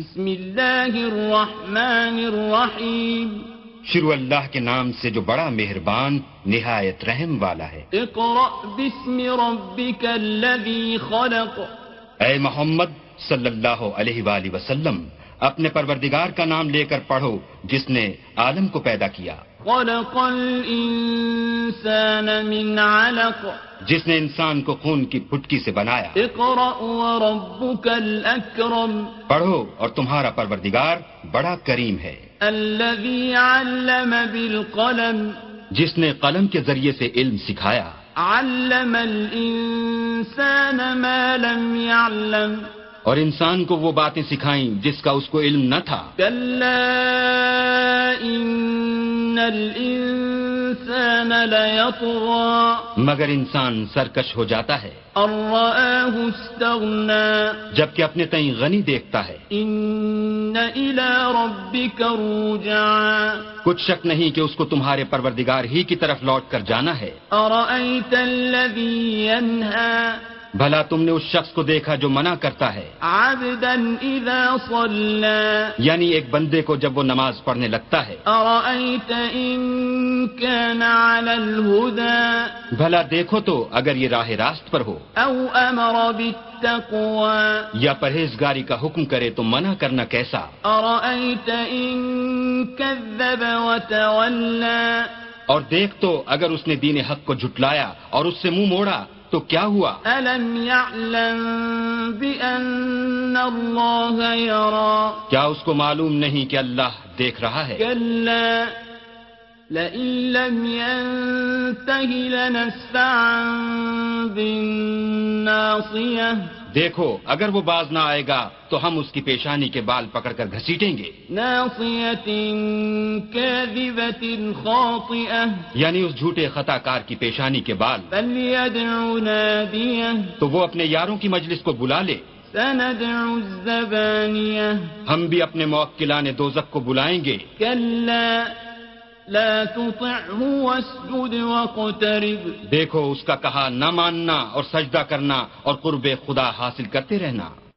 بسم اللہ الرحمن الرحیم۔ شروع اللہ کے نام سے جو بڑا مہربان نہایت رحم والا ہے۔ اقرأ باسم ربک الذی خلق۔ اے محمد صلی اللہ علیہ وآلہ وسلم اپنے پروردگار کا نام لے کر پڑھو جس نے عالم کو پیدا کیا۔ خلق الانسان من علق. جس نے انسان کو خون کی پھٹکی سے بنایا اقرأ وربک الاکرم پڑھو اور تمہارا پروردگار بڑا کریم ہے۔ الذي علم بالقلم. جس نے قلم کے ذریعے سے علم سکھایا۔ علم الانسان ما لم يعلم. اور انسان کو وہ باتیں سکھائیں جس کا اس کو علم نہ تھا۔ ان الانسان مگر انسان سرکش ہو جاتا ہے۔ جبکہ اپنے تئیں غنی دیکھتا ہے۔ ان ربك کچھ شک نہیں کہ اس کو تمہارے پروردگار ہی کی طرف لوٹ کر جانا ہے۔ بھلا تم نے اس شخص کو دیکھا جو منع کرتا ہے۔ عبدا اذا صلى یعنی ایک بندے کو جب وہ نماز پڑھنے لگتا ہے۔ ارأيت ان كان على الهدى بھلا دیکھو تو اگر یہ راہ راست پر ہو۔ او امر بالتقوى یا پرہیزگاری کا حکم کرے تو منع کرنا کیسا؟ ارأيت ان كذب وتولى اور دیکھ تو اگر اس نے دین حق کو جھٹلایا اور اس سے منہ موڑا تو کیا ہوا؟ الم يعلم بان الله يرى کیا اس کو معلوم نہیں کہ اللہ دیکھ رہا ہے؟ كلا لئن لم ينته لنسفعا بالناصية. دیکھو اگر وہ باز نہ آئے گا تو ہم اس کی پیشانی کے بال پکڑ کر گھسیٹیں گے۔ ناصية كاذبة خاطئة. یعنی اس جھوٹے خطا کار کی پیشانی کے بال۔ تو وہ اپنے یاروں کی مجلس کو بلا لے۔ سندع الزبانية. ہم بھی اپنے موکلان دوزک کو بلائیں گے۔ كلا لا تطعه واسجد واقترب. دیکھو اس کا کہا نہ ماننا اور سجدہ کرنا اور قرب خدا حاصل کرتے رہنا۔